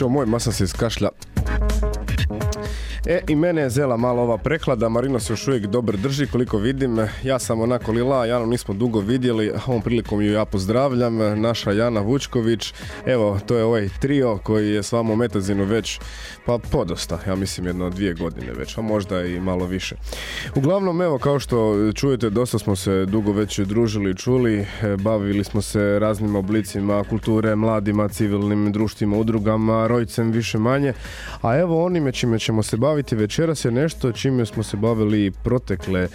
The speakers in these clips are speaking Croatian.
voiture, moi, et moi, ça, c'est ce cash-là. E, i mene je zela malo ova prehlada, Marino se još uvijek dobro drži, koliko vidim. Ja sam onako lila, Janu nismo dugo vidjeli, ovom prilikom ju ja pozdravljam, naša Jana Vučković. Evo, to je ovaj trio koji je s vama u Metazinu već, pa podosta, ja mislim jedno dvije godine već, a možda i malo više. Uglavnom, evo, kao što čujete, dosta smo se dugo već družili i čuli, e, bavili smo se raznim oblicima kulture, mladima, civilnim društvima, udrugama, rojcem više manje, a evo onime čime ćemo se baviti večeras je nešto čime smo se bavili protekle e,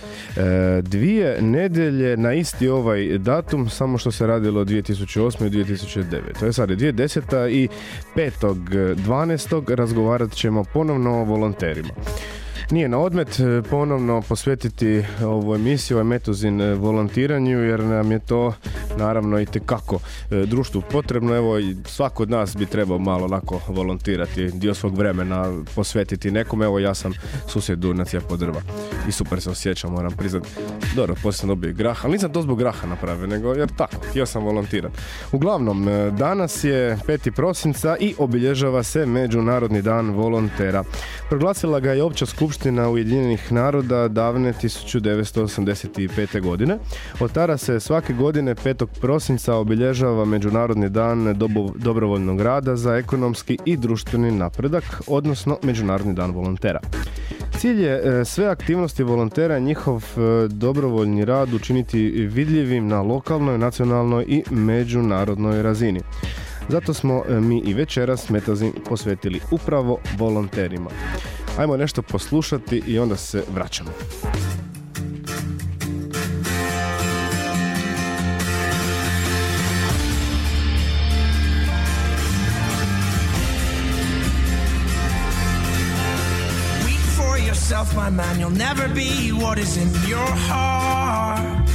dvije nedjelje na isti ovaj datum, samo što se radilo 2008. i 2009. To je sad 2010. i 5.12. razgovarat ćemo ponovno o volonterima. Nije na odmet e, ponovno posvetiti ovu emisiju, ovaj metuzin e, volontiranju jer nam je to naravno i tekako e, društvu potrebno. Evo i svako od nas bi trebao malo onako volontirati, dio svog vremena posvetiti nekom. Evo ja sam susjedu na cijepo drva i super se osjećam, moram priznati. Dobro, poslije sam dobio grah, ali nisam to zbog graha napravio, nego jer tako, htio sam volontirati. Uglavnom, danas je 5. prosinca i obilježava se Međunarodni dan volontera. Proglasila ga je opća skupština skupština Ujedinjenih naroda davne 1985. godine. Od tada se svake godine 5. prosinca obilježava Međunarodni dan dobrovoljnog rada za ekonomski i društveni napredak, odnosno Međunarodni dan volontera. Cilj je e, sve aktivnosti volontera njihov e, dobrovoljni rad učiniti vidljivim na lokalnoj, nacionalnoj i međunarodnoj razini. Zato smo e, mi i večeras Metazin posvetili upravo volonterima. Ajmo nešto poslušati i onda se vraćamo. my man. You'll never be what is in your heart.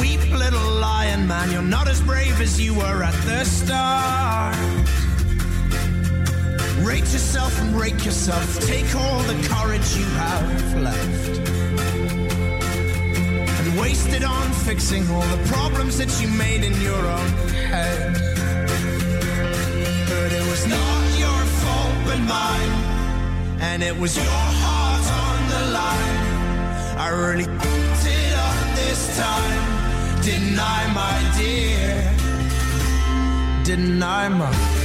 Weep, little lion man. You're not as brave as you were at the start. Rate yourself and rake yourself. Take all the courage you have left. And waste it on fixing all the problems that you made in your own head. But it was not your fault but mine. And it was your heart on the line. I really f***ed it up this time. Didn't I, my dear? Didn't I, my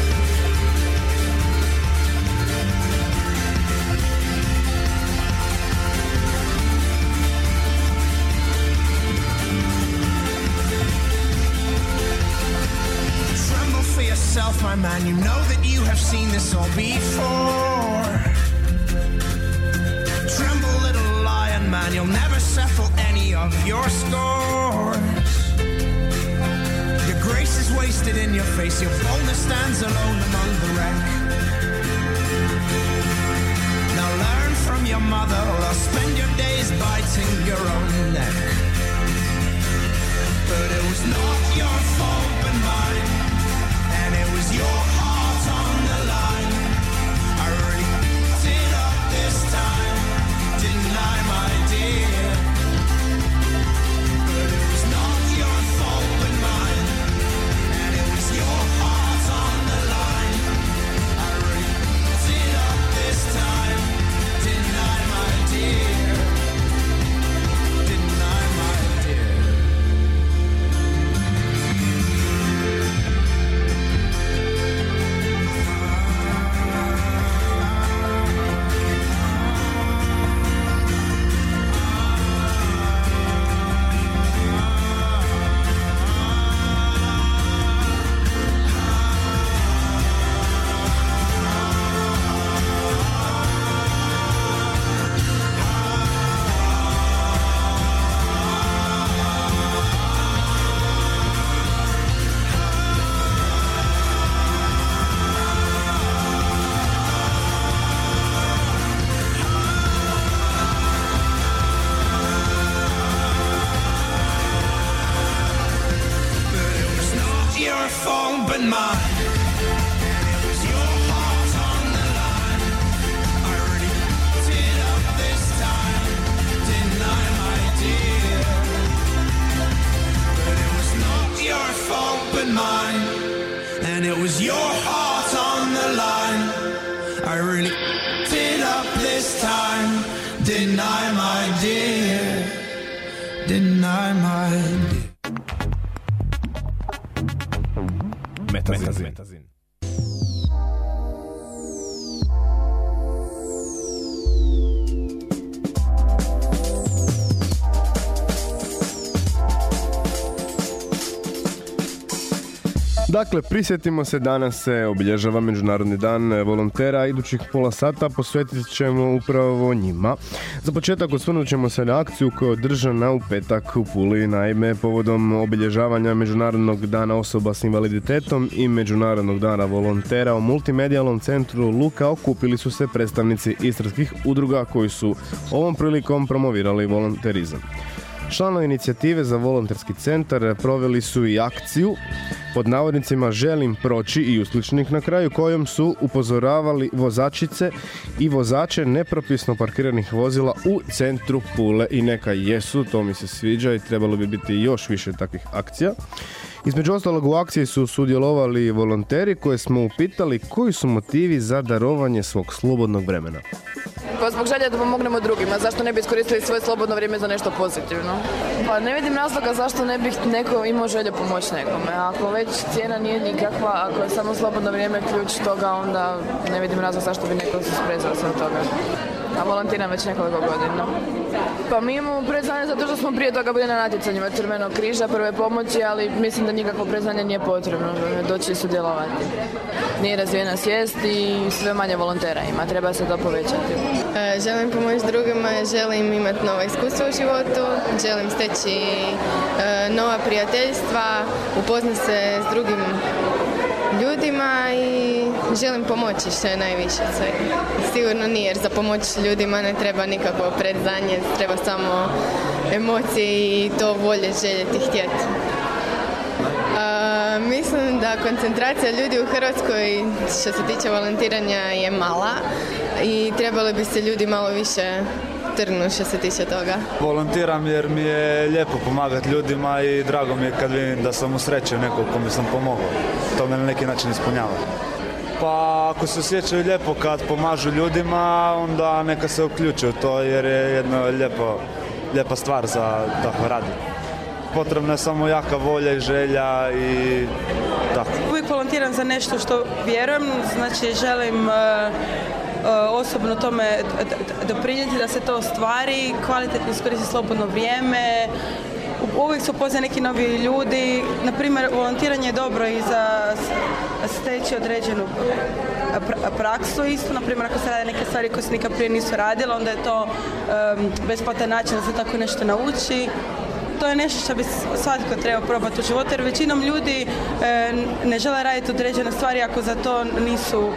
yourself, my man. You know that you have seen this all before. Tremble, little lion man. You'll never settle any of your scores. Your grace is wasted in your face. Your boldness stands alone among the wreck. Now learn from your mother, or spend your days biting your own neck. But it was not your fault, but mine was your Metazin. Dakle, prisjetimo se, danas se obilježava Međunarodni dan volontera, a idućih pola sata posvetit ćemo upravo njima. Za početak osvrnut ćemo se na akciju koja je održana u petak u Puli, naime povodom obilježavanja Međunarodnog dana osoba s invaliditetom i Međunarodnog dana volontera u multimedijalnom centru Luka okupili su se predstavnici istarskih udruga koji su ovom prilikom promovirali volonterizam. Članovi inicijative za volonterski centar proveli su i akciju pod navodnicima želim proći i usličnih na kraju kojom su upozoravali vozačice i vozače nepropisno parkiranih vozila u centru Pule i neka jesu, to mi se sviđa i trebalo bi biti još više takvih akcija. Između ostalog u akciji su sudjelovali volonteri koje smo upitali koji su motivi za darovanje svog slobodnog vremena. Pa zbog želje da pomognemo drugima, zašto ne bi iskoristili svoje slobodno vrijeme za nešto pozitivno? Pa ne vidim razloga zašto ne bih neko imao želje pomoći nekome. Ako već cijena nije nikakva, ako je samo slobodno vrijeme ključ toga, onda ne vidim razloga zašto bi neko se sprezao sve toga. A volontiram već nekoliko godina. Pa mi imamo priznanje zato što smo prije toga bili na natjecanjima Crvenog križa, prve pomoći, ali mislim da nikakvo priznanje nije potrebno doći i sudjelovati. Nije razvijena svijest i sve manje volontera ima, treba se to povećati. E, Želim pomoći drugima, želim imati nova iskustva u životu, želim steći e, nova prijateljstva, upoznat se s drugim ljudima i želim pomoći što je najviše svega. Sigurno nije jer za pomoć ljudima ne treba nikakvo predznanje, treba samo emocije i to volje željeti htjeti. Mislim da koncentracija ljudi u Hrvatskoj što se tiče volontiranja je mala i trebali bi se ljudi malo više trgnuti što se tiče toga. Volontiram jer mi je lijepo pomagati ljudima i drago mi je kad vidim da sam usrećio nekog kome sam pomogao. To me na neki način ispunjava. Pa ako se osjećaju lijepo kad pomažu ljudima, onda neka se uključe u to jer je jedna lijepa stvar za tako radi. Potrebna je samo jaka volja i želja i tako. Uvijek volontiram za nešto što vjerujem, znači želim e, e, osobno tome doprinijeti da se to ostvari, kvalitetno iskoristi slobodno vrijeme, uvijek su upoznani neki novi ljudi, na primjer volontiranje je dobro i za steći određenu pr- praksu isto, na primjer ako se rade neke stvari koje se nikad prije nisu radile, onda je to em, besplatan način da se tako nešto nauči to je nešto što bi svatko trebao probati u životu jer većinom ljudi e, ne žele raditi određene stvari ako za to nisu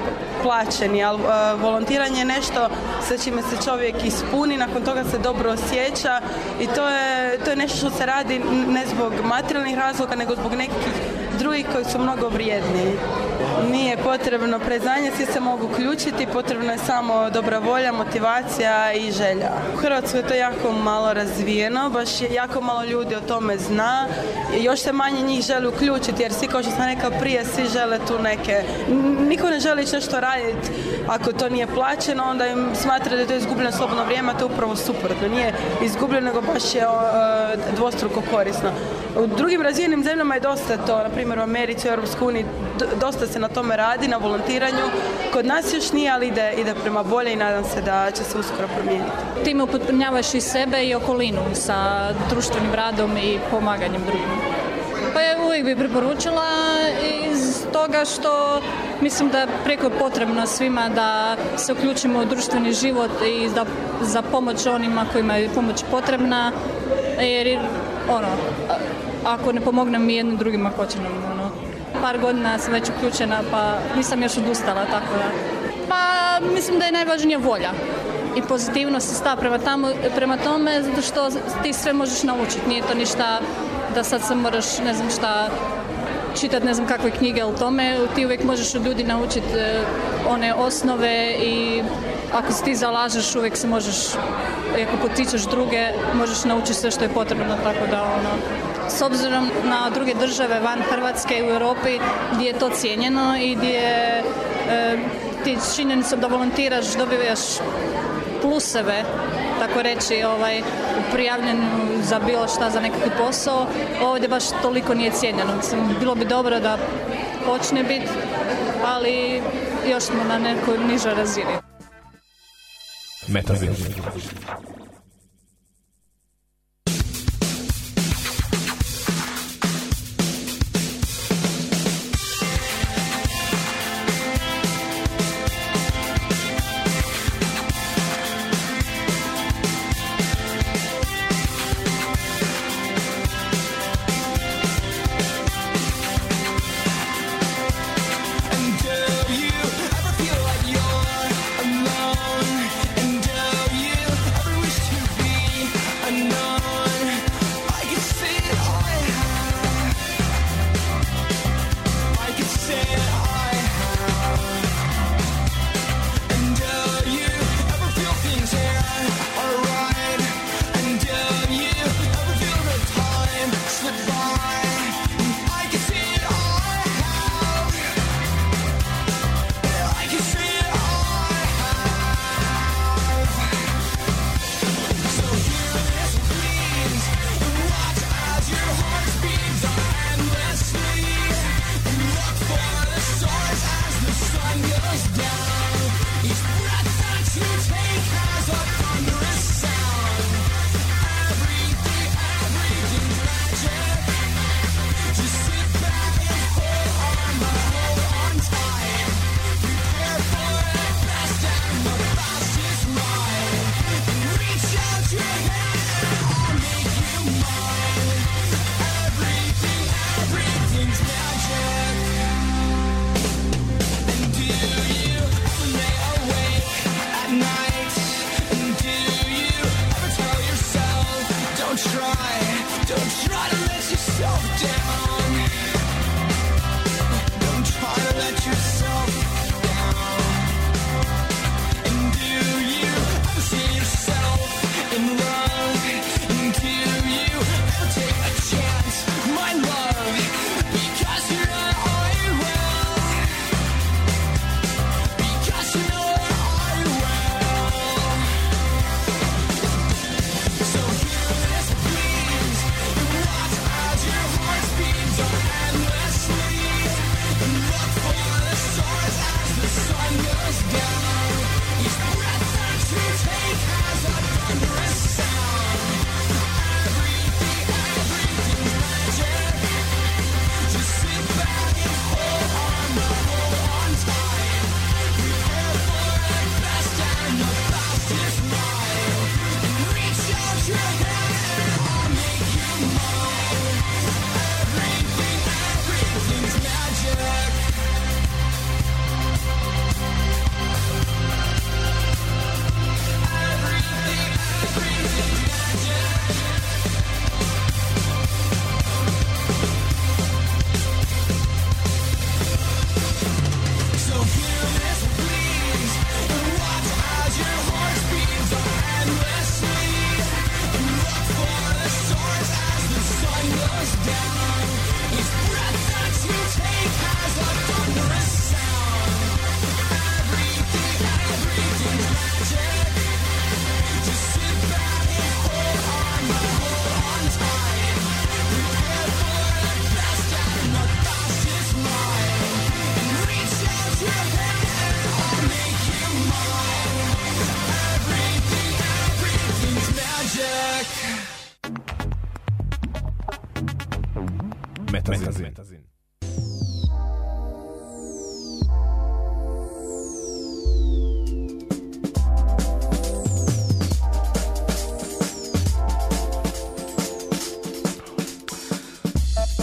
plaćeni, ali e, volontiranje je nešto sa čime se čovjek ispuni, nakon toga se dobro osjeća i to je, to je nešto što se radi ne zbog materijalnih razloga nego zbog nekih drugih koji su mnogo vrijedniji. Nije potrebno preznanje, svi se mogu uključiti, potrebno je samo dobra volja, motivacija i želja. U Hrvatskoj je to jako malo razvijeno, baš jako malo ljudi o tome zna. Još se manje njih želi uključiti jer svi kao što sam rekla prije, svi žele tu neke, niko ne želi nešto raditi ako to nije plaćeno, onda im smatra da je to izgubljeno slobodno vrijeme, a to je upravo suprotno. Nije izgubljeno, nego baš je e, dvostruko korisno. U drugim razvijenim zemljama je dosta to, na primjer u Americi, u Europskoj uniji, dosta se na tome radi, na volontiranju. Kod nas još nije, ali ide, ide prema bolje i nadam se da će se uskoro promijeniti. Time upotpunjavaš i sebe i okolinu sa društvenim radom i pomaganjem drugima. Pa ja uvijek bi preporučila iz toga što mislim da je preko potrebno svima da se uključimo u društveni život i da za pomoć onima kojima je pomoć potrebna jer ono, ako ne pomognem mi jednim drugima, ko će nam ono. Par godina sam već uključena, pa nisam još odustala, tako da. Pa mislim da je najvažnija volja i pozitivnost i stav prema, tamo, prema tome, zato što ti sve možeš naučiti, nije to ništa da sad se moraš, ne znam šta, čitati ne znam kakve knjige o tome, ti uvijek možeš od ljudi naučiti e, one osnove i ako se ti zalažeš uvijek se možeš, ako potičeš druge, možeš naučiti sve što je potrebno, tako da ono, s obzirom na druge države van Hrvatske u Europi gdje je to cijenjeno i gdje e, ti činjenicom da volontiraš dobivaš pluseve tako reći ovaj, prijavljen za bilo šta za nekakvi posao ovdje baš toliko nije cijenjeno. Mislim bilo bi dobro da počne biti ali još smo na nekoj nižoj razini.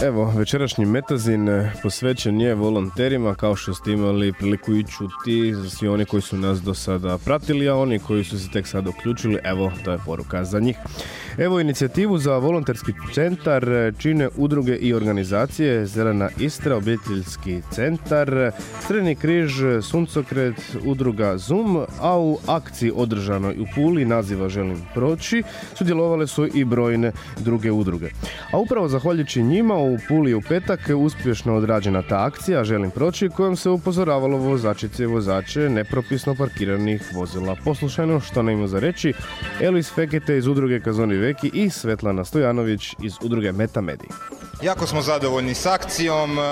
Evo, večerašnji metazin eh, posvećen je volonterima, kao što ste imali priliku i čuti svi oni koji su nas do sada pratili, a oni koji su se tek sad uključili, evo, to je poruka za njih. Evo inicijativu za volonterski centar čine udruge i organizacije Zelena Istra, obiteljski centar, Crveni križ, Suncokret, udruga Zoom, a u akciji održanoj u Puli naziva Želim proći sudjelovale su i brojne druge udruge. A upravo zahvaljujući njima u Puli u petak uspješno odrađena ta akcija Želim proći kojom se upozoravalo vozačice i vozače nepropisno parkiranih vozila. Poslušajmo što nam ima za reći Elis Fekete iz udruge Kazoni Veki i Svetlana Stojanović iz udruge Meta Mediji. Jako smo zadovoljni s akcijom, e,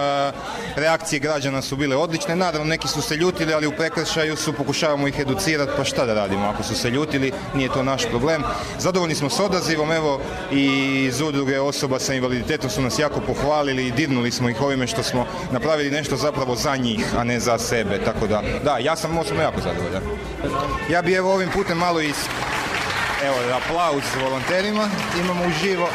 reakcije građana su bile odlične, naravno neki su se ljutili, ali u prekršaju su, pokušavamo ih educirati, pa šta da radimo, ako su se ljutili, nije to naš problem. Zadovoljni smo s odazivom, evo i iz udruge osoba sa invaliditetom su nas jako pohvalili i dirnuli smo ih ovime što smo napravili nešto zapravo za njih, a ne za sebe, tako da, da, ja sam osobno jako zadovoljan. Ja bi evo ovim putem malo is... Evo, aplauz volonterima, imamo uživo.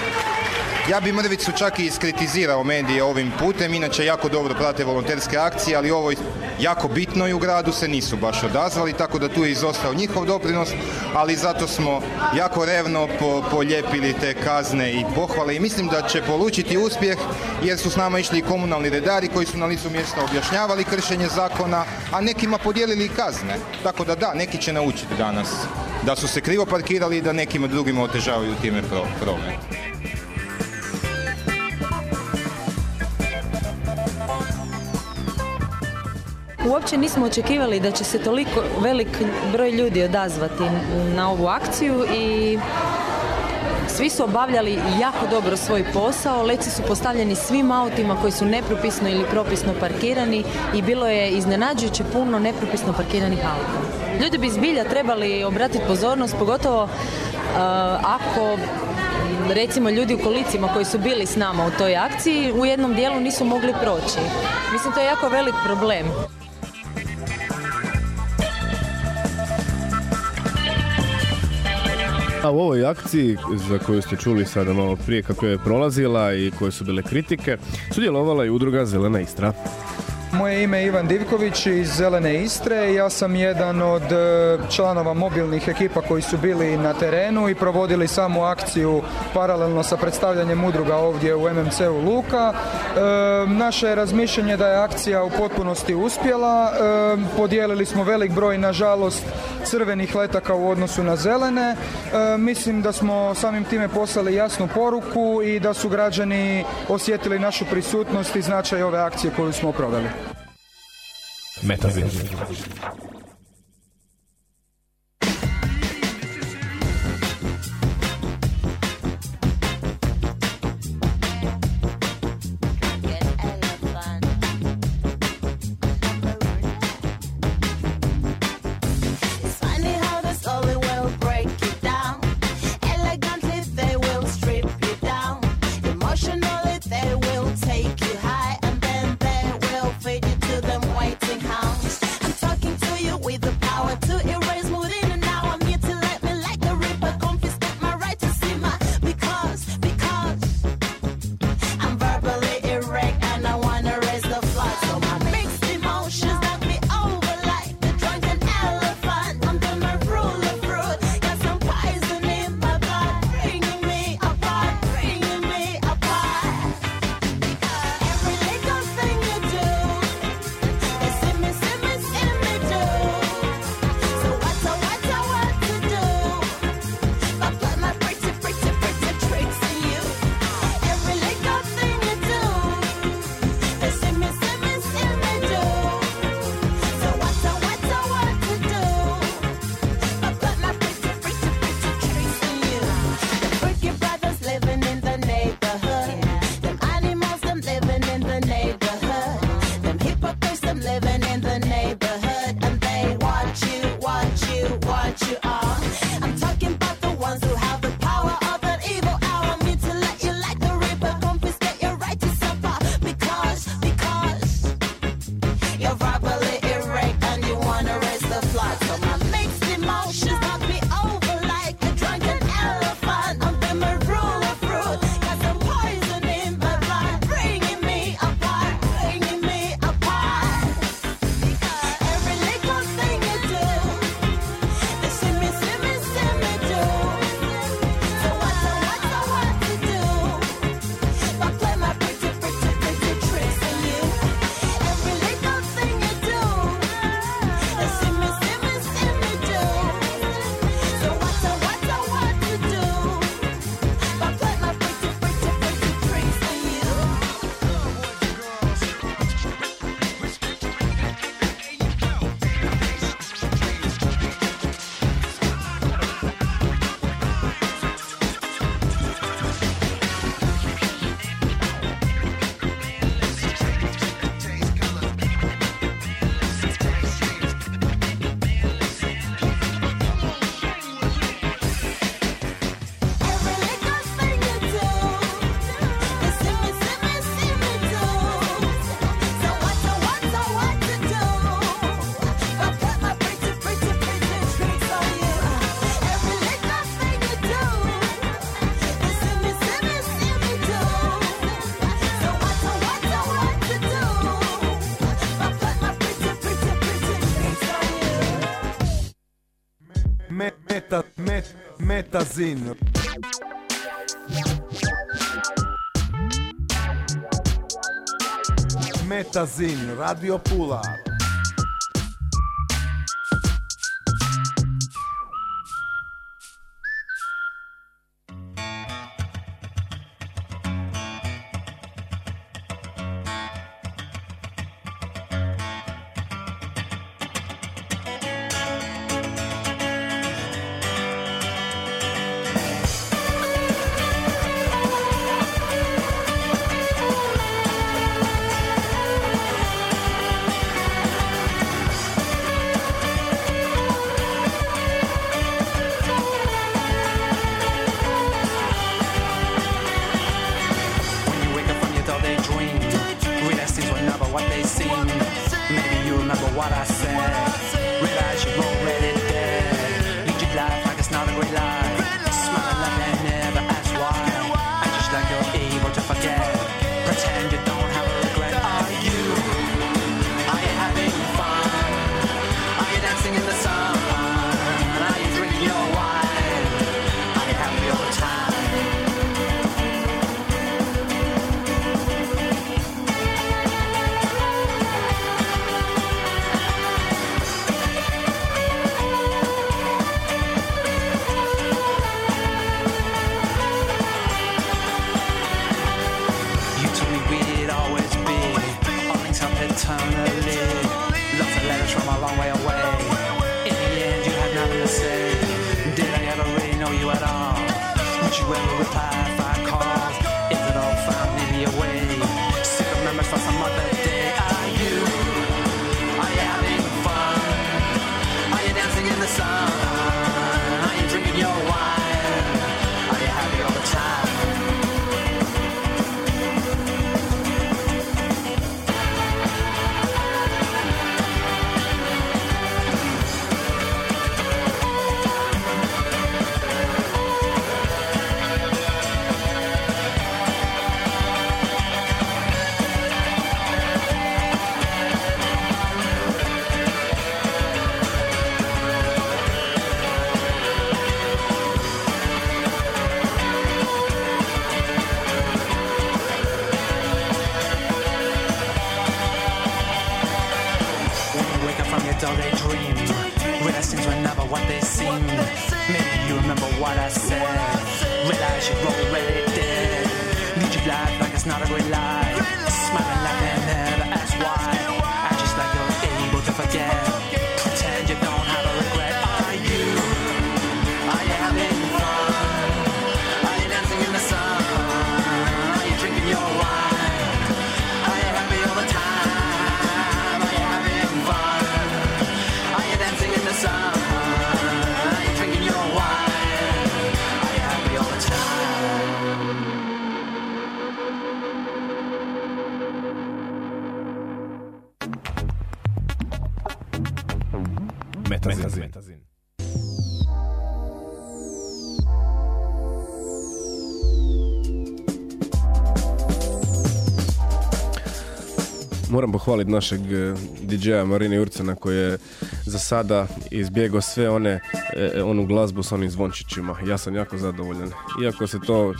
Ja bi Mrvicu čak i iskritizirao medije ovim putem, inače jako dobro prate volonterske akcije, ali ovo jako bitno i u gradu se nisu baš odazvali, tako da tu je izostao njihov doprinos, ali zato smo jako revno po, poljepili te kazne i pohvale i mislim da će polučiti uspjeh jer su s nama išli i komunalni redari koji su na licu mjesta objašnjavali kršenje zakona, a nekima podijelili i kazne. Tako da da, neki će naučiti danas da su se krivo parkirali i da nekima drugima otežavaju time pro, promet. Uopće nismo očekivali da će se toliko velik broj ljudi odazvati na ovu akciju i svi su obavljali jako dobro svoj posao, leci su postavljeni svim autima koji su nepropisno ili propisno parkirani i bilo je iznenađujuće puno nepropisno parkiranih auta. Ljudi bi zbilja trebali obratiti pozornost, pogotovo uh, ako recimo ljudi u kolicima koji su bili s nama u toj akciji u jednom dijelu nisu mogli proći. Mislim to je jako velik problem. A u ovoj akciji za koju ste čuli sada malo prije kako je prolazila i koje su bile kritike, sudjelovala i udruga Zelena Istra. Moje ime je Ivan Divković iz Zelene Istre. Ja sam jedan od e, članova mobilnih ekipa koji su bili na terenu i provodili samu akciju paralelno sa predstavljanjem udruga ovdje u MMC-u Luka. E, naše je razmišljanje da je akcija u potpunosti uspjela. E, podijelili smo velik broj, nažalost, crvenih letaka u odnosu na zelene. mislim da smo samim time poslali jasnu poruku i da su građani osjetili našu prisutnost i značaj ove akcije koju smo proveli. Metaverso. Metazin. Metazin, Radio Pula. Pohvaliti našeg eh, DJ-a Marine Jurcena koji je za sada izbjegao sve one, eh, onu glazbu s onim zvončićima. Ja sam jako zadovoljan. Iako se to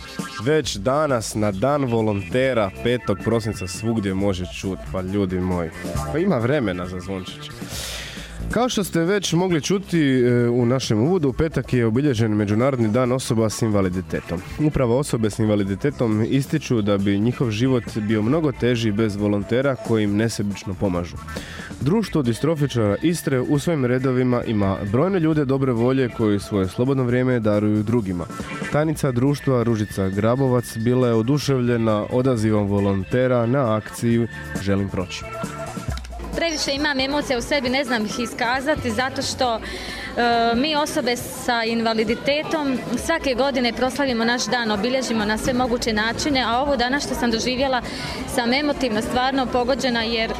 već danas na dan volontera 5. prosinca svugdje može čuti, pa ljudi moji. Pa ima vremena za zvončiće. Kao što ste već mogli čuti e, u našem uvodu, petak je obilježen Međunarodni dan osoba s invaliditetom. Upravo osobe s invaliditetom ističu da bi njihov život bio mnogo teži bez volontera koji im nesebično pomažu. Društvo distrofičara Istre u svojim redovima ima brojne ljude dobre volje koji svoje slobodno vrijeme daruju drugima. Tajnica društva Ružica Grabovac bila je oduševljena odazivom volontera na akciji Želim proći. Previše imam emocija u sebi, ne znam ih iskazati zato što e, mi osobe sa invaliditetom svake godine proslavimo naš dan, obilježimo na sve moguće načine, a ovo danas što sam doživjela sam emotivno stvarno pogođena jer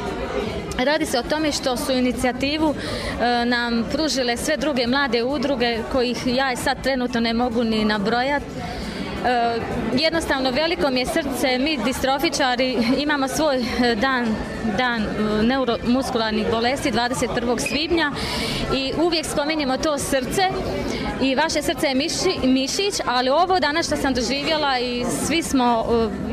Radi se o tome što su inicijativu e, nam pružile sve druge mlade udruge kojih ja sad trenutno ne mogu ni nabrojati. E, jednostavno veliko mi je srce, mi distrofičari imamo svoj e, dan, dan e, neuromuskularnih bolesti 21. svibnja i uvijek spominjemo to srce i vaše srce je miši, mišić, ali ovo danas što sam doživjela i svi smo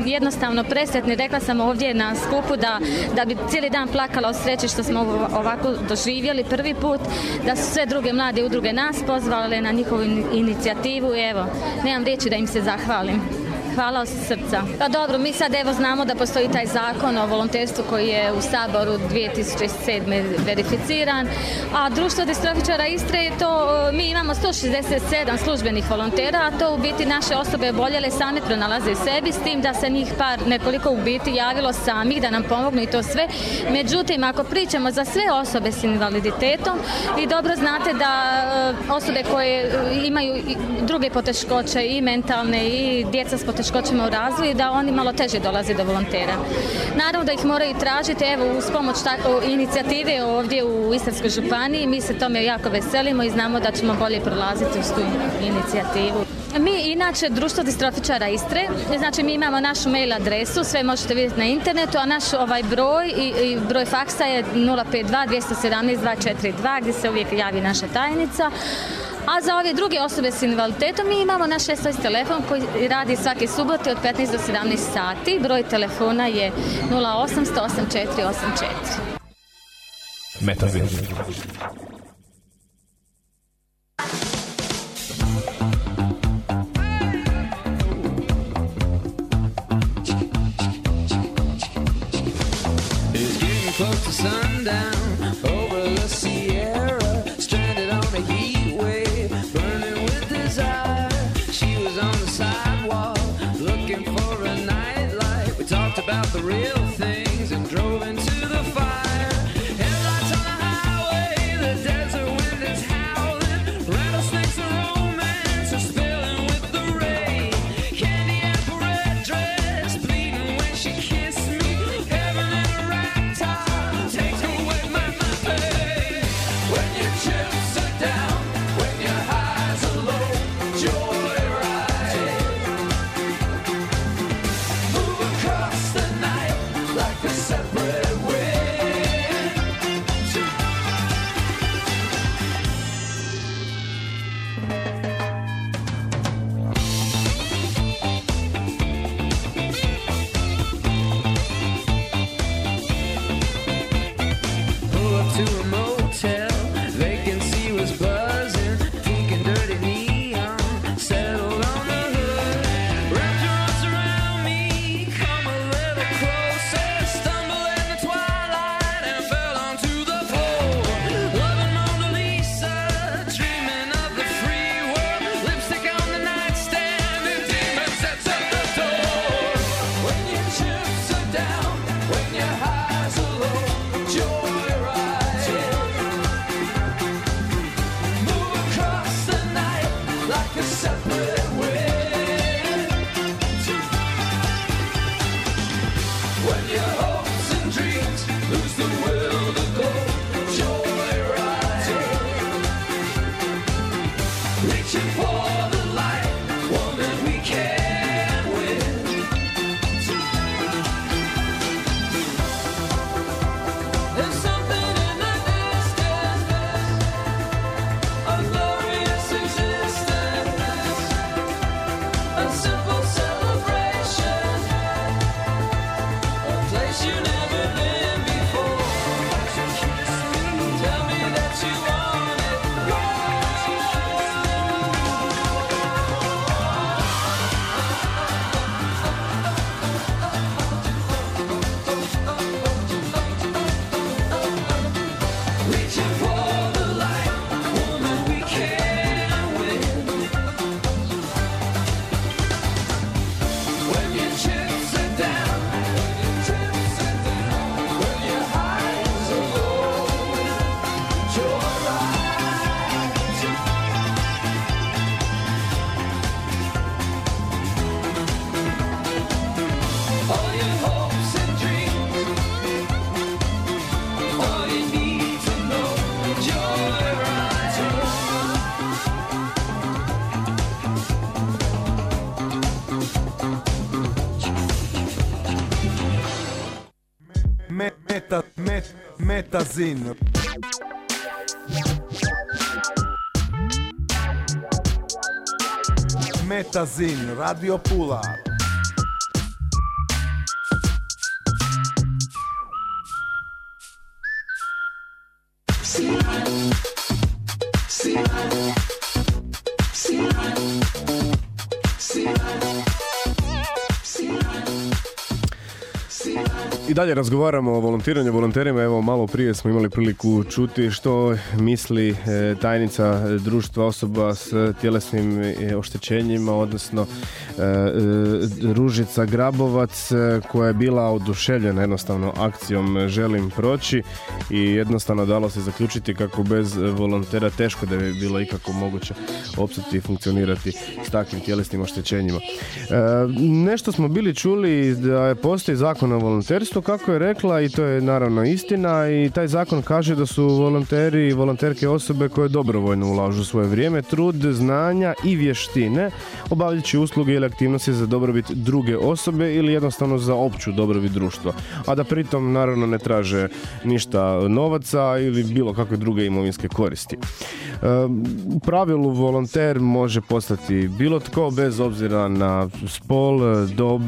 jednostavno presretni, rekla sam ovdje na skupu da, da bi cijeli dan plakala od sreće što smo ovako doživjeli prvi put, da su sve druge mlade udruge nas pozvale na njihovu in- inicijativu i evo, nemam riječi da im se zahvalim hvalim. Hvala od srca. Pa dobro, mi sad evo znamo da postoji taj zakon o volonterstvu koji je u Saboru 2007. verificiran, a Društvo distrofičara Istre je to, e, mi imamo 167 službenih volontera, a to u biti naše osobe oboljele same pronalaze sebi, s tim da se njih par nekoliko u biti javilo samih da nam pomognu i to sve. Međutim, ako pričamo za sve osobe s invaliditetom, vi dobro znate da e, osobe koje e, imaju druge poteškoće i mentalne i djeca s poteškoćama u razvoju, da oni malo teže dolaze do volontera. Naravno da ih moraju tražiti, evo uz pomoć inicijative ovdje u Istarskoj županiji, mi se tome jako veselimo i znamo da ćemo bolje prolaziti uz tu inicijativu. Mi inače društvo distrofičara Istre, znači mi imamo našu mail adresu, sve možete vidjeti na internetu, a naš ovaj broj i, i broj faksa je 052 217 242 gdje se uvijek javi naša tajnica. A za ove druge osobe s invaliditetom mi imamo naš 16 telefon koji radi svake subote od 15 do 17 sati. Broj telefona je 0800 8484. Metazin. It's getting close to sundown over about the real things Fantazin. Metazin, Radio Metazin, Radio Pula. I dalje razgovaramo o volontiranju, volonterima. Evo, malo prije smo imali priliku čuti što misli e, tajnica društva osoba s tjelesnim e, oštećenjima, odnosno e, Ružica Grabovac, koja je bila oduševljena jednostavno akcijom Želim proći i jednostavno dalo se zaključiti kako bez volontera teško da bi bilo ikako moguće opstati i funkcionirati s takvim tjelesnim oštećenjima. Nešto smo bili čuli da je postoji zakon o volonterstvu, kako je rekla, i to je naravno istina, i taj zakon kaže da su volonteri i volonterke osobe koje dobrovoljno ulažu svoje vrijeme, trud, znanja i vještine, obavljajući usluge ili aktivnosti za dobrobit druge osobe ili jednostavno za opću dobrobit društva. A da pritom naravno ne traže ništa novaca ili bilo kakve druge imovinske koristi. E, U pravilu volonter može postati bilo tko bez obzira na spol, dob,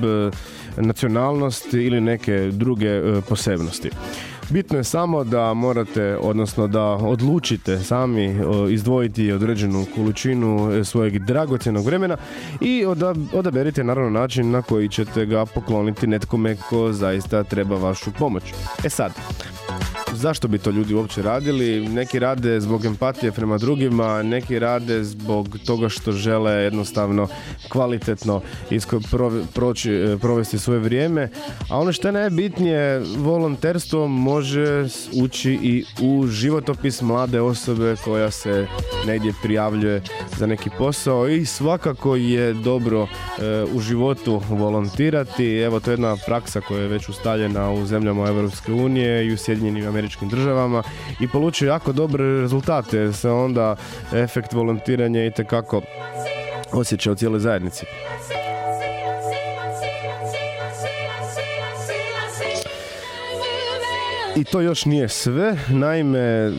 nacionalnost ili neke druge e, posebnosti. Bitno je samo da morate, odnosno da odlučite sami e, izdvojiti određenu količinu e, svojeg dragocjenog vremena i oda- odaberite naravno način na koji ćete ga pokloniti netkome ko zaista treba vašu pomoć. E sad, zašto bi to ljudi uopće radili? Neki rade zbog empatije prema drugima, neki rade zbog toga što žele jednostavno kvalitetno isko proći, e, provesti svoje vrijeme, a ono što je najbitnije, volonterstvo može ući i u životopis mlade osobe koja se negdje prijavljuje za neki posao i svakako je dobro e, u životu volontirati. Evo to je jedna praksa koja je već ustaljena u zemljama Europske unije i u Sjedinjenim američkim državama i polučuje jako dobre rezultate jer se onda efekt volontiranja itekako osjeća u cijeloj zajednici. I to još nije sve. Naime,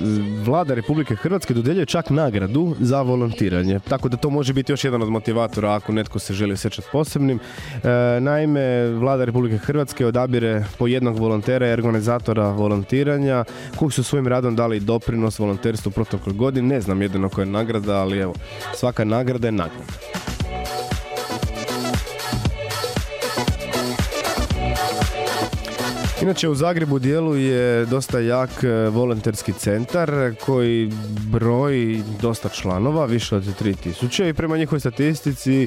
vlada Republike Hrvatske dodjeljuje čak nagradu za volontiranje. Tako da to može biti još jedan od motivatora ako netko se želi osjećati posebnim. E, naime, vlada Republike Hrvatske odabire po jednog volontera i organizatora volontiranja koji su svojim radom dali doprinos volonterstvu u protekloj godini. Ne znam jedino koja je nagrada, ali evo, svaka nagrada je nagrada. Inače u Zagrebu djeluje dosta jak e, volonterski centar koji broji dosta članova, više od 3000 i prema njihovoj statistici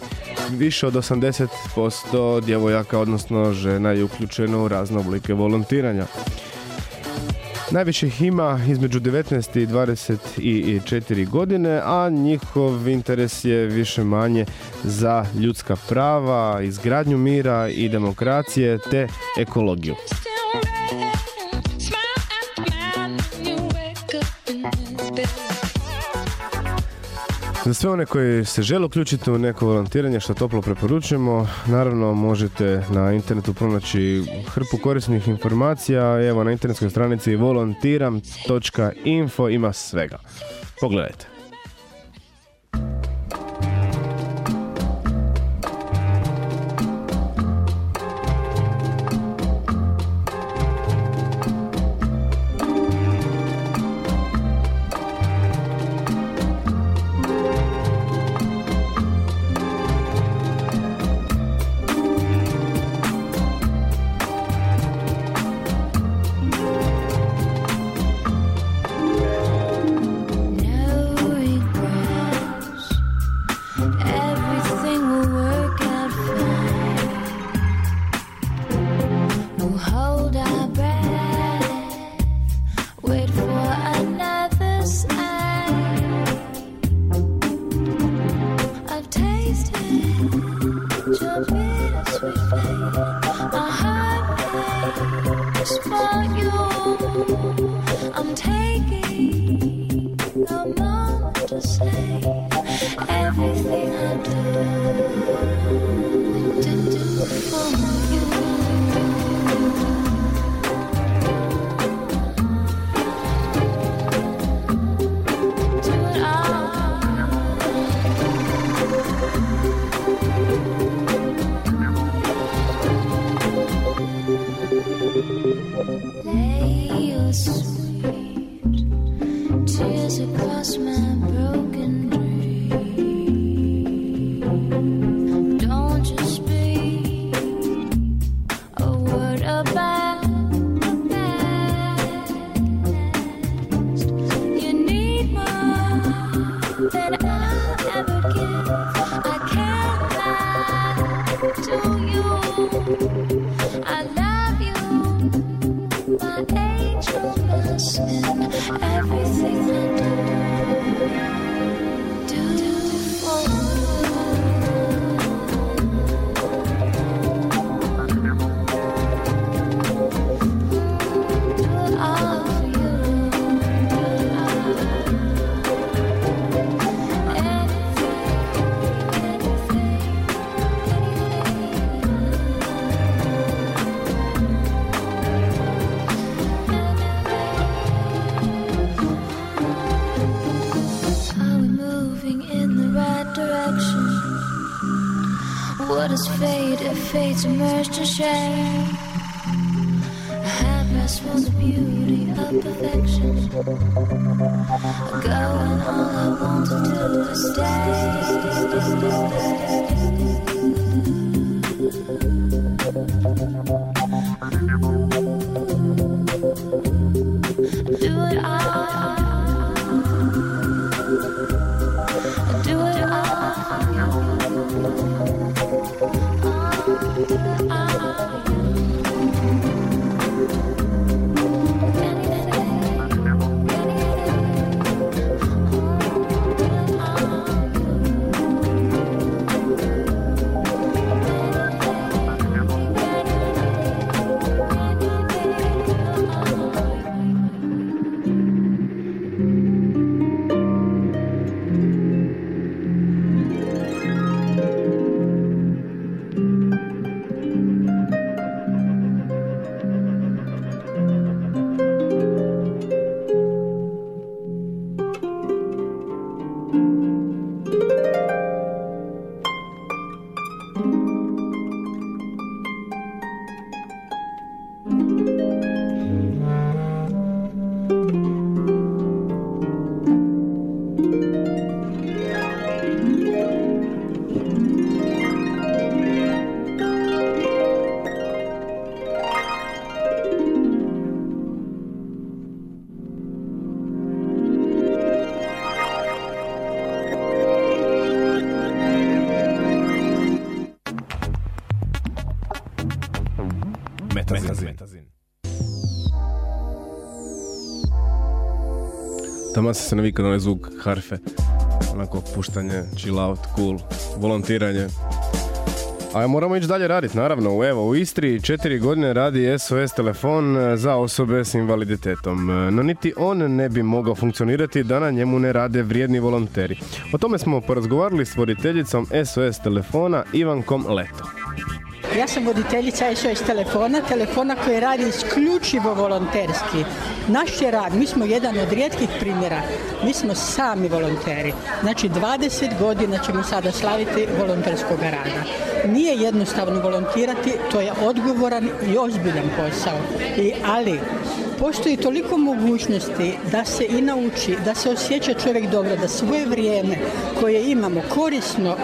više od 80% djevojaka, odnosno žena je uključeno u razne oblike volontiranja. Najviše ih ima između 19 i 24 godine, a njihov interes je više manje za ljudska prava, izgradnju mira i demokracije te ekologiju. Za sve one koji se žele uključiti u neko volontiranje što toplo preporučujemo, naravno možete na internetu pronaći hrpu korisnih informacija. Evo na internetskoj stranici volontiram.info ima svega. Pogledajte. Shame? Tamo sam se navikao na ovaj zvuk harfe. Onako puštanje, chill out, cool, volontiranje. A moramo ići dalje raditi, naravno. Evo, u Istri četiri godine radi SOS telefon e, za osobe s invaliditetom. E, No niti on ne bi mogao funkcionirati da na njemu ne rade vrijedni volonteri. O tome smo porazgovarali s voditeljicom SOS telefona Ivankom Leto. Ja sam voditeljica SOS telefona, telefona koji radi isključivo volonterski. Naš je rad, mi smo jedan od rijetkih primjera, mi smo sami volonteri. Znači 20 godina ćemo sada slaviti volonterskog rada. Nije jednostavno volontirati, to je odgovoran i ozbiljan posao. I, ali postoji toliko mogućnosti da se i nauči, da se osjeća čovjek dobro, da svoje vrijeme koje imamo korisno,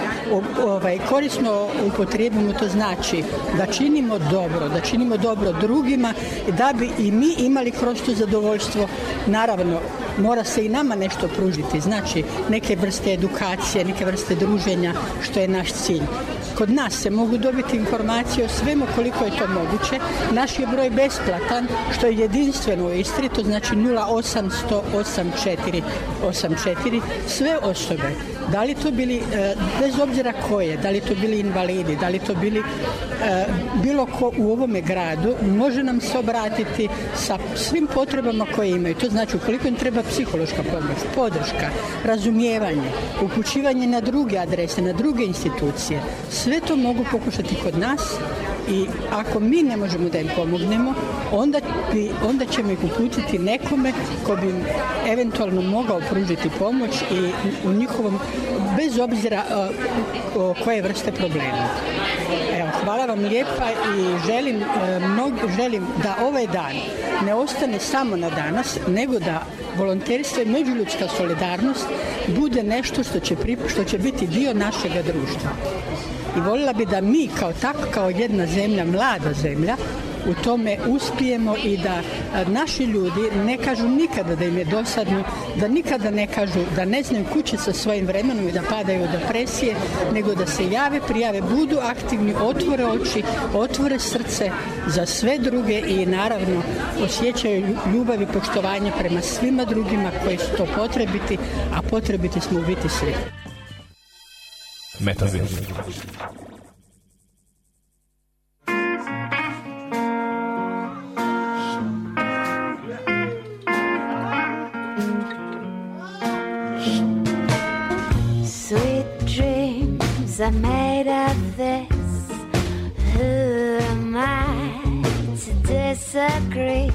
ovaj, korisno upotrijebimo, to znači da činimo dobro, da činimo dobro drugima, da bi i mi imali kroz to zadovoljstvo. Naravno, mora se i nama nešto pružiti, znači neke vrste edukacije, neke vrste druženja, što je naš cilj. Kod nas se mogu dobiti informacije o svemu koliko je to moguće. Naš je broj besplatan, što je jedinstveno u Istri, to znači 0800 84 84. Sve osobe, da li to bili, e, bez obzira koje, da li to bili invalidi, da li to bili e, bilo ko u ovome gradu, može nam se obratiti sa svim potrebama koje imaju. To znači ukoliko im treba psihološka pomoć, podrška, razumijevanje, upućivanje na druge adrese, na druge institucije, sve to mogu pokušati kod nas i ako mi ne možemo da im pomognemo, onda, bi, onda ćemo ih uputiti nekome ko bi eventualno mogao pružiti pomoć i u njihovom, bez obzira uh, o koje vrste problema. Evo, Hvala vam lijepa i želim, e, mnog, želim da ovaj dan ne ostane samo na danas, nego da volonterstvo i međuljudska solidarnost bude nešto što će, pri- što će biti dio našega društva. I voljela bi da mi kao tako, kao jedna zemlja, mlada zemlja, u tome uspijemo i da naši ljudi ne kažu nikada da im je dosadno, da nikada ne kažu da ne znaju kući sa svojim vremenom i da padaju u depresije, nego da se jave, prijave, budu aktivni, otvore oči, otvore srce za sve druge i naravno osjećaju ljubav i poštovanje prema svima drugima koji su to potrebiti, a potrebiti smo u biti svi. Metazin. Sweet dreams are made of this. Who am I to disagree?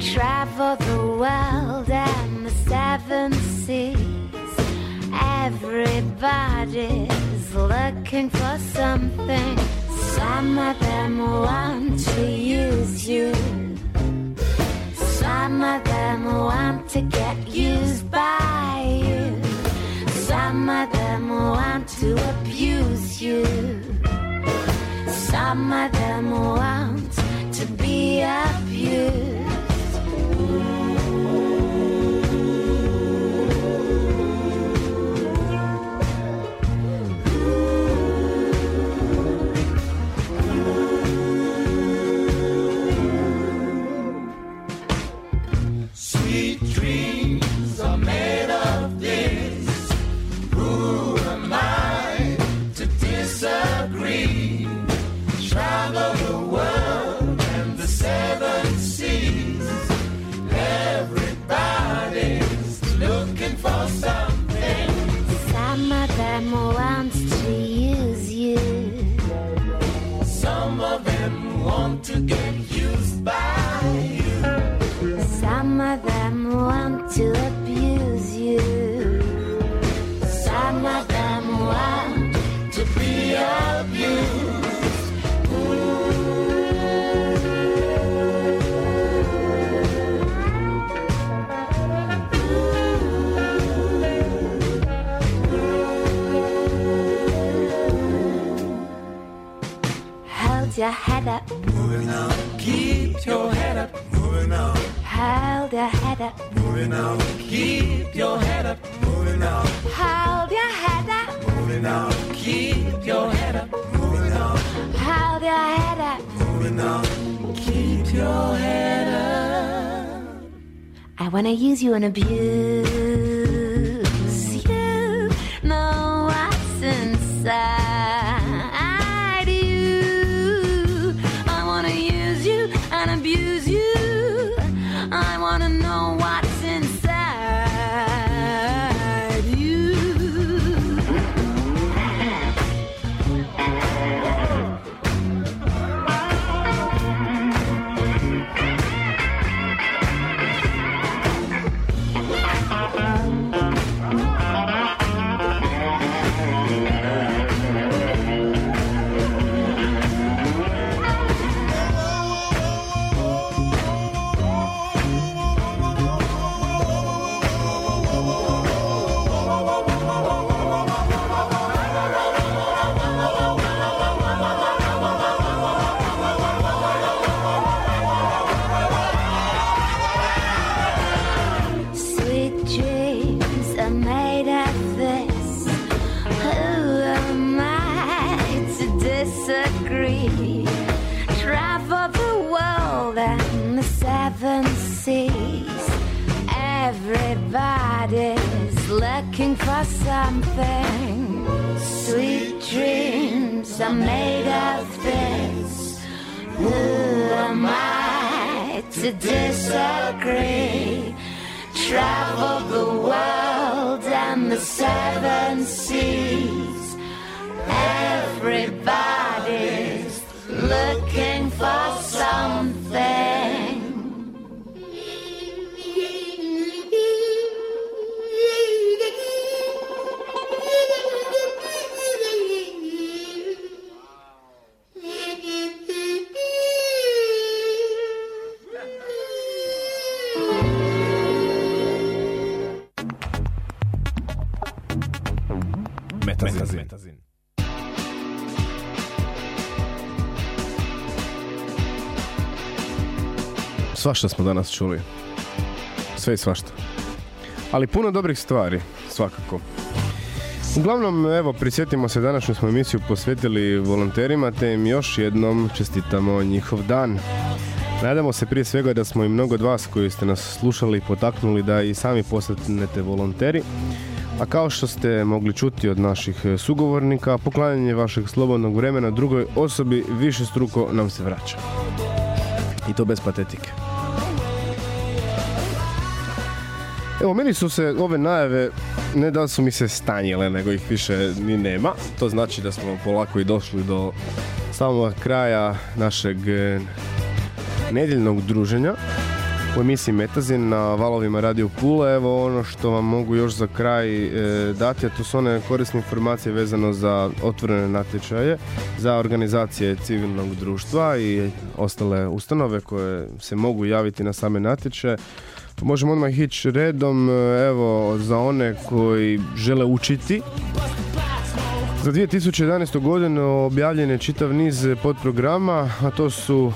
Travel the world and the seven seas. Everybody's looking for something. Some of them want to use you. Some of them want to get used by you. Some of them want to abuse you. Some of them want to be abused. come together. Your head up. Moving on. Keep your head up. Moving on. Hold your head up. Moving on. Keep your head up. Moving on. Hold your head up. Moving on. Keep your head up. I wanna use you and abuse looking for something. Sweet dreams are made of this. Who am I to disagree? Travel the world and the seven seas. Everybody's Svašta smo danas čuli. Sve i svašta. Ali puno dobrih stvari, svakako. Uglavnom, evo, prisjetimo se današnju smo emisiju posvetili volonterima, te im još jednom čestitamo njihov dan. Nadamo se prije svega da smo i mnogo od vas koji ste nas slušali potaknuli da i sami postanete volonteri. A kao što ste mogli čuti od naših sugovornika, poklanjanje vašeg slobodnog vremena drugoj osobi više struko nam se vraća. I to bez patetike. Evo, meni su se ove najave, ne da su mi se stanjile, nego ih više ni nema. To znači da smo polako i došli do samog kraja našeg eh, nedjeljnog druženja u emisiji Metazin na valovima Radio Pula. Evo ono što vam mogu još za kraj eh, dati, a to su one korisne informacije vezano za otvorene natječaje, za organizacije civilnog društva i ostale ustanove koje se mogu javiti na same natječaje. Možemo odmah ići redom, evo, za one koji žele učiti. Za 2011. godinu objavljen je čitav niz podprograma, a to su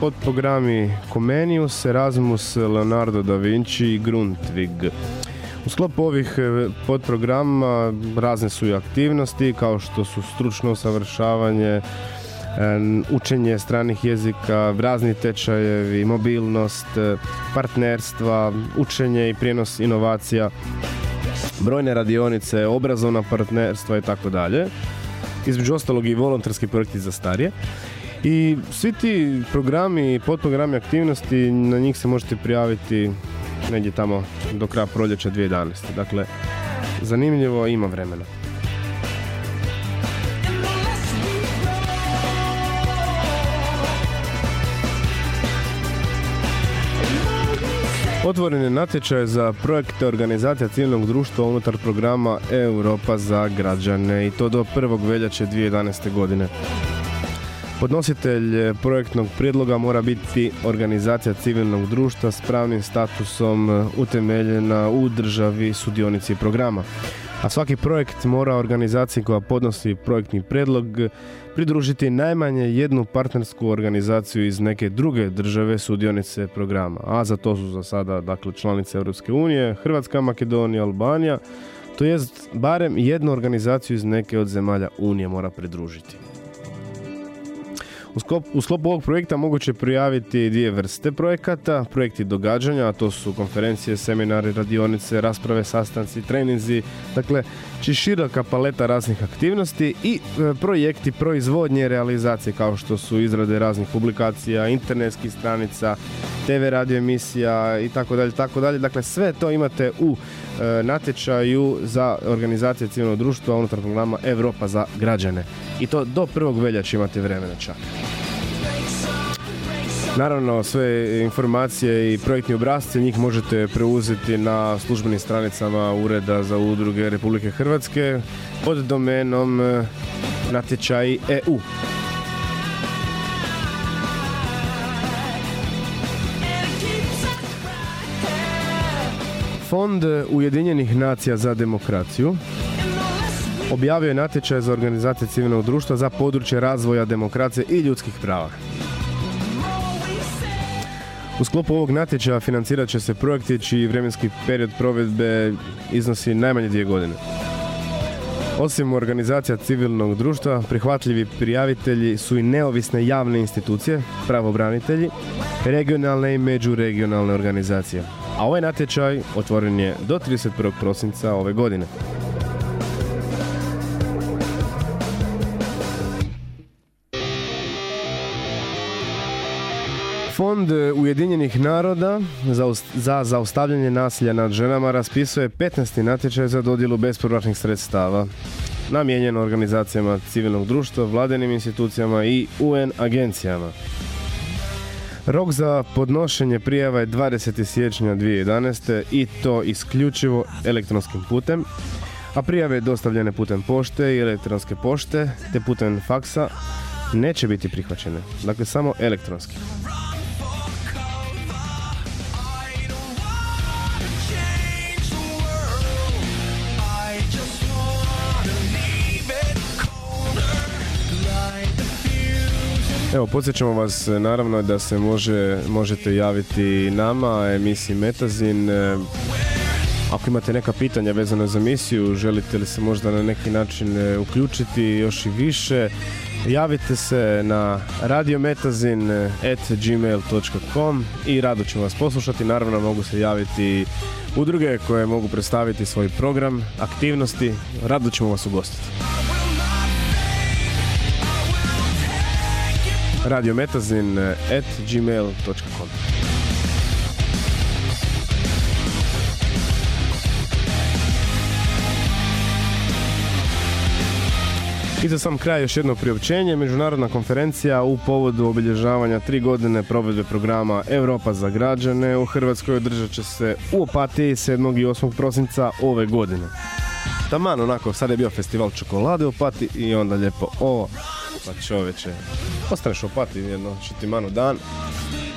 podprogrami Comenius, Erasmus, Leonardo da Vinci i Grundtvig. U sklopu ovih e, podprograma razne su i aktivnosti kao što su stručno usavršavanje, em, učenje stranih jezika, razni tečajevi, mobilnost, e, partnerstva, učenje i prijenos inovacija, brojne radionice, obrazovna partnerstva i tako dalje. Između ostalog i volonterski projekti za starije. I svi ti programi i podprogrami aktivnosti, na njih se možete prijaviti negdje tamo do kraja proljeća 2011. Dakle, zanimljivo ima vremena. Otvoren je natječaj za projekte organizacija civilnog društva unutar programa Europa za građane i to do 1. veljače 2011. godine. Podnositelj eh, projektnog prijedloga mora biti organizacija civilnog društva s pravnim statusom eh, utemeljena u državi sudionici programa. A svaki projekt mora organizaciji koja podnosi projektni prijedlog eh, pridružiti najmanje jednu partnersku organizaciju iz neke druge države sudionice programa. A za to su za sada dakle članice Europske unije, Hrvatska, Makedonija, Albanija, to jest barem jednu organizaciju iz neke od zemalja Unije mora pridružiti. U sklopu, u sklopu ovog projekta moguće prijaviti dvije vrste projekata, projekti događanja, a to su konferencije, seminari, radionice, rasprave, sastanci, treninzi, dakle, či široka paleta raznih aktivnosti i e, projekti proizvodnje realizacije kao što su izrade raznih publikacija, internetskih stranica, TV radio emisija i tako dalje, tako dalje. Dakle, sve to imate u e, natječaju za organizacije civilnog društva unutar programa Europa za građane. I to do prvog veljače imate vremena čak. Naravno, sve informacije i projektni obrazci njih možete preuzeti na službenim stranicama Ureda za udruge Republike Hrvatske pod domenom e, natječaj EU. Fond Ujedinjenih nacija za demokraciju objavio je natječaj za organizacije civilnog društva za područje razvoja demokracije i ljudskih prava. U sklopu ovog natječaja financirat će se projekti čiji vremenski period provedbe iznosi najmanje dvije godine. Osim organizacija civilnog društva, prihvatljivi prijavitelji su i neovisne javne institucije, pravobranitelji, regionalne i međuregionalne organizacije. A ovaj natječaj otvoren je do 31. prosinca ove godine. Fond Ujedinjenih naroda za zaustavljanje nasilja nad ženama raspisuje 15. natječaj za dodjelu bespovratnih sredstava namijenjeno organizacijama civilnog društva, vladinim institucijama i UN agencijama. Rok za podnošenje prijava je 20. siječnja 2011. i to isključivo elektronskim putem, a prijave dostavljene putem pošte i elektronske pošte te putem faksa neće biti prihvaćene. Dakle, samo elektronski. Evo, podsjećamo vas e, naravno da se može, možete javiti nama, emisiji Metazin. E, Ako imate neka pitanja vezana za emisiju, želite li se možda na neki način e, uključiti još i više, javite se na radiometazin.gmail.com i rado ćemo vas poslušati. Naravno, mogu se javiti udruge koje mogu predstaviti svoj program, aktivnosti. Rado ćemo vas ugostiti. radiometazin.gmail.com I za sam kraj još jedno priopćenje. Međunarodna konferencija u povodu obilježavanja tri godine provedbe programa Europa za građane u Hrvatskoj održat će se u Opatiji 7. i 8. prosinca ove godine. Taman onako, sad je bio festival čokolade u Opatiji i onda lijepo ovo. Pa čoveče, ostaneš u Opatiji jedno šitimanu dan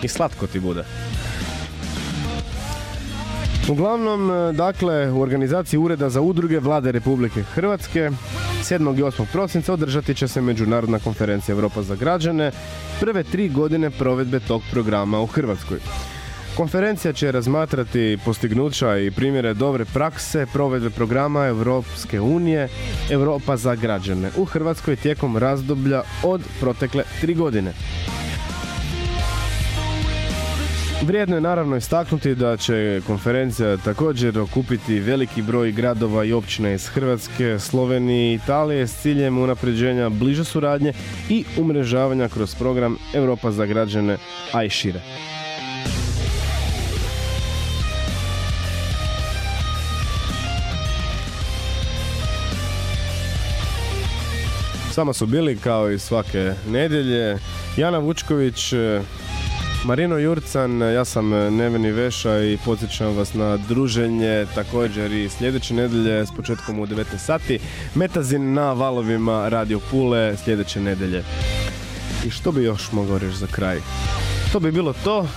i slatko ti bude. Uglavnom, e, dakle, u organizaciji Ureda za udruge Vlade Republike Hrvatske 7. i 8. prosinca održati će se Međunarodna konferencija Europa za građane, prve tri godine provedbe tog programa u Hrvatskoj. Konferencija će razmatrati postignuća i primjere dobre prakse provedbe programa Europske unije Europa za građane u Hrvatskoj tijekom razdoblja od protekle tri godine. Vrijedno je naravno istaknuti da će konferencija također okupiti veliki broj gradova i općina iz Hrvatske, Slovenije i Italije s ciljem unapređenja bliže suradnje i umrežavanja kroz program Europa za građane, a i šire. Sama su bili kao i svake nedjelje Jana Vučković, e, Marino Jurcan, ja sam Neveni Veša i podsjećam vas na druženje također i sljedeće nedelje s početkom u 19 sati. Metazin na valovima Radio Pule sljedeće nedelje. I što bi još mogao reći za kraj? To bi bilo to.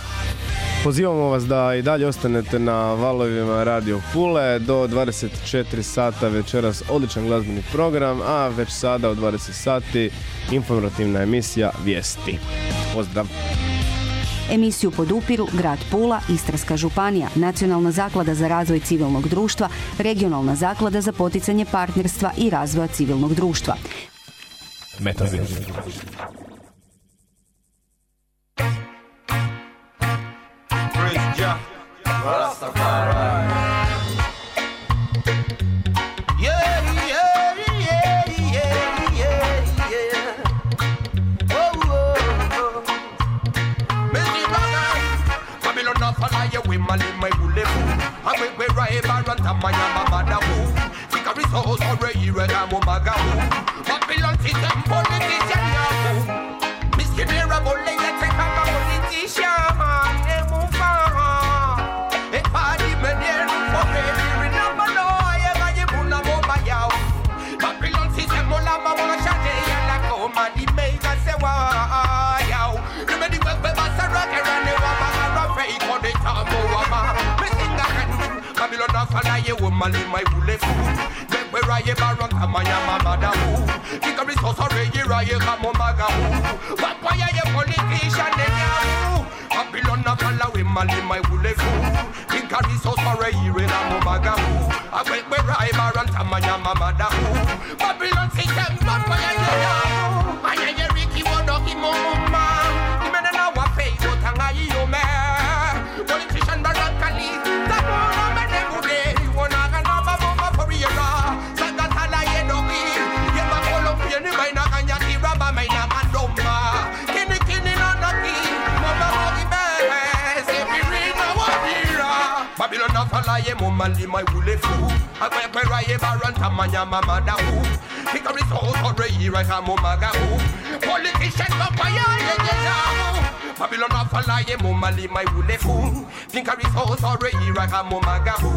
Pozivamo vas da i dalje ostanete na valovima Radio Pule do 24 sata večeras odličan glazbeni program, a već sada u 20 sati informativna emisija Vijesti. Pozdrav! Emisiju podupiru Grad Pula, Istarska županija, Nacionalna zaklada za razvoj civilnog društva, Regionalna zaklada za poticanje partnerstva i razvoja civilnog društva. Metazin. Rastafari. Yeah, yeah, yeah, yeah, yeah, yeah. Oh, oh, oh. Babylon, North Alaya, we mali, ye woman in my woolly food. Make we raye baron kama ya mama da woo. Ikari so sorry ye raye kamo maga woo. Papa ya ye politician ne ya woo. Babylon na kala we man in my woolly food. Ikari so sorry ye re kamo maga woo. Make we raye baron kama ya mama da woo. Babylon see papa ya ye ya woo. afalaye mumali maiwulefu akwẹkwẹrọ ayé bá tamanya mamada hu kíkọrí sọ̀rọ̀ ìrẹ̀ ká mo maga hu politician lọ́pọ̀ yá yẹyẹyà hu Babylon afalaye mumali maiwulefu kíkọrí sọ̀rọ̀ ìrẹ̀ ká mo maga hu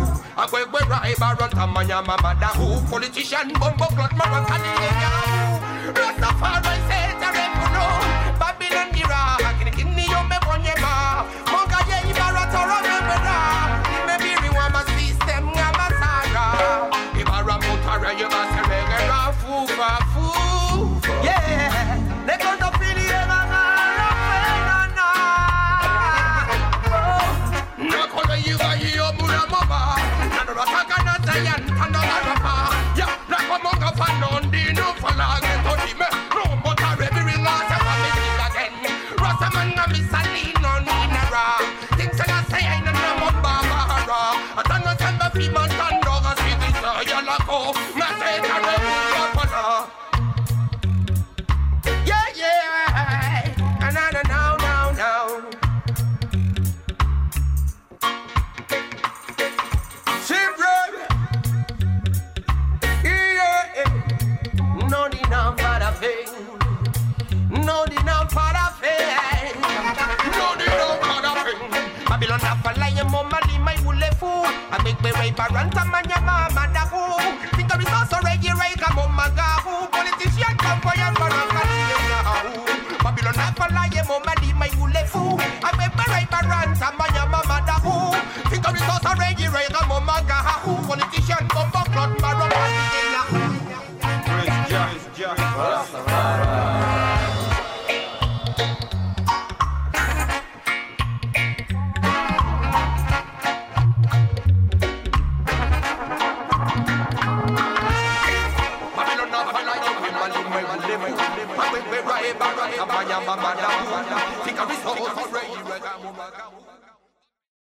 akwẹkwẹrọ ayé bá tamanya mamada hu politician gbọngbọ clock mọ̀rọ̀ kánìyẹyà hu Rastafari say